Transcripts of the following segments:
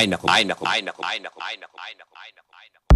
Ay naku, ay naku, ay naku, ay naku, ay naku, ay naku, ay naku,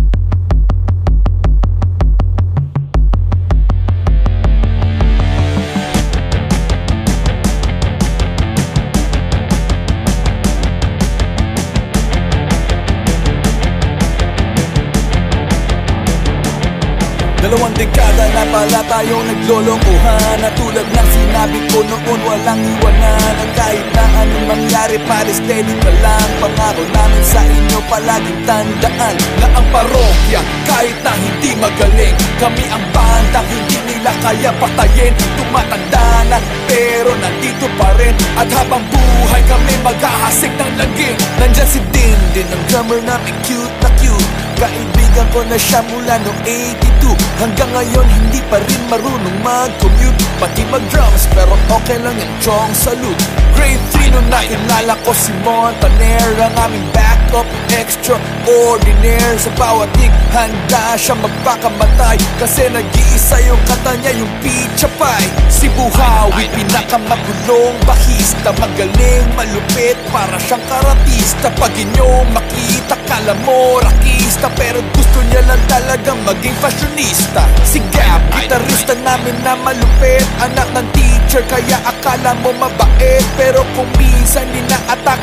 Dalawang dekada na pala tayong naglolongkuhan At tulad ng sinabi ko noon walang iwanan. At kahit na anong mangyari pare steady pa lang. Pangako namin sa inyo palaging tandaan Na ang parokya kahit na hindi magaling. Kami ang bandang hindi nila kaya patayin. Tumatanda na pero nandito pa rin. At habang buhay kami maghahasik ng laging Nandyan si Din din ang drummer namin. Cute na cute Kaibigan ko na siya mula noong 82 Hanggang ngayon hindi pa rin marunong mag-commute. Pati mag-drums pero okay lang yung chong salute. Grade 3 nung nakilala ko si Montaner. Ang aming backup extraordinaire. Sa bawat tig handa siya magpakamatay. Kasi nag-iisa yung kanta niya yung pizza pie Buhawi pinakamagulong bahista Magaling malupit para siyang karatista. Pag inyong makita kala mo rakista Pero gusto niya lang talagang maging fashionista. Si Gab, gitarista namin na malupit Anak ng teacher kaya akala mo mabait Pero kung minsan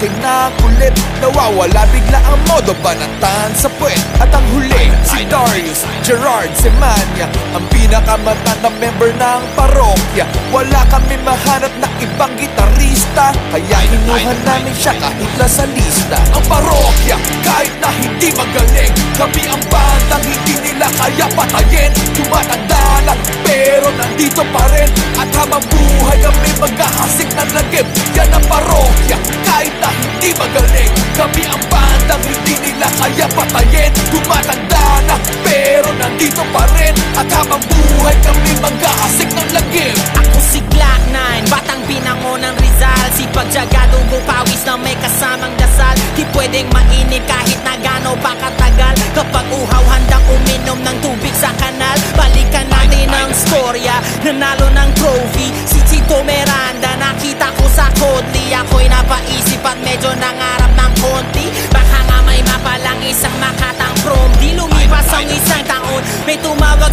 ninaatake na kulit Nawawala bigla ang modo banatan sa puwet. At ang huli, si Darius Gerard Semanya Ang pinakamatandang member ng parokya. Wala kami mahanap na ibang gitarista Kaya kinuha namin siya kahit na sa lista. Ang parokya, kahit na hindi magaling Kami ang bandang hindi nila kaya patayin. Tumatanda na pero nandito pa rin. At habang buhay kami maghahasik ng lagim Yan ang parokya, kahit na hindi magaling Kami ang bandang hindi nila kaya patayin. Tumatanda na pero nandito pa rin. At habang buhay kami maghahasik ng lagim Ako si Glock 9, batang binango ng Rizal. Sipag jagado pawis na may kasamang dasal. Di pwedeng mainit kahit na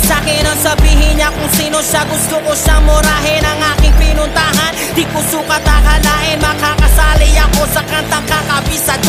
sa akin ang sabihin niya kung sino siya. Gusto ko siyang murahin ang aking pinuntahan. Di ko sukat akalain makakasali ako sa kantang kakabisaduhin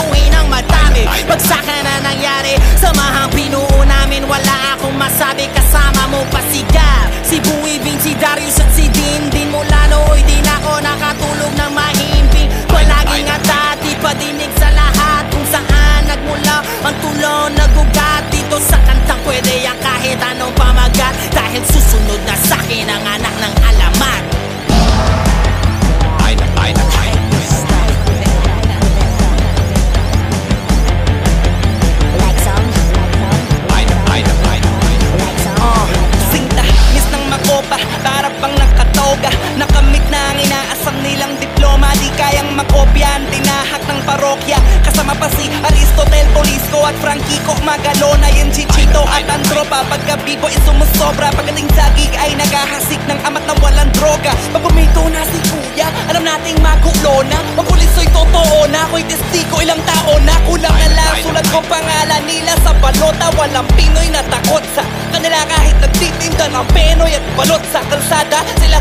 Ang tinahak ng parokya. Kasama pa si Aristotel Polisco at Frankico Magalona Yan Chichito at ang tropa. Pagka-bibo ay sumusobra. Pagdating sa gig ay naghahasik ng amat na walang droga. Pag bumito na si kuya Alam nating magulo na. Ang puliso'y totoo na Ako'y testigo ilang taon na. Kulang na lang sulat ko pangalan nila sa balota. Walang Pinoy na takot sa kanila kahit nagtitinda ng penoy at balot sa kalsada Sila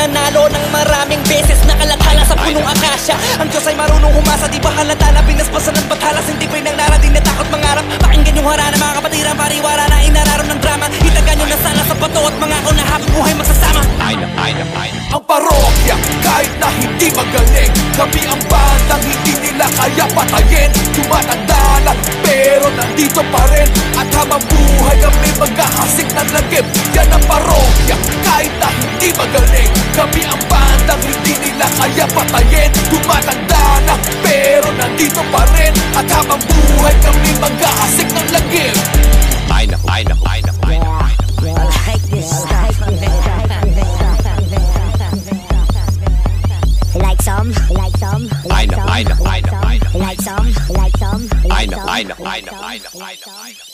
nanalo ng maraming beses. Nakalakala sa punong akasya. Ang Diyos ay marunong humasa Di ba halata na pinaspasan ng batalas Hindi pinangnara din natakot mangarap Pakinggan yung harana mga kapatiran Pariwara na inararam ng drama. Itagan nyo na sana sa bato At mga ako na habang buhay magsasama. Ay naku, ay naku, ay. Naku. Ang parokya, kahit na hindi magaling Kami ang bandang hindi nila kaya patayin. Tumatanda na, pero nandito pa rin. At habang buhay kami maghahasik ng lagim Yan ang parokya, Kami ang bandang hindi nila kaya patayin Tumatanda na, pero nandito pa rin At habang buhay kami maghahasik ng lagim Ay naku, ay naku, ay naku, ay naku, ay naku. I like this. Like some, like some, like some, ay naku, ay naku, ay naku. like some, like some, Ay like naku, some. ay naku, ay naku, ay naku. Like some?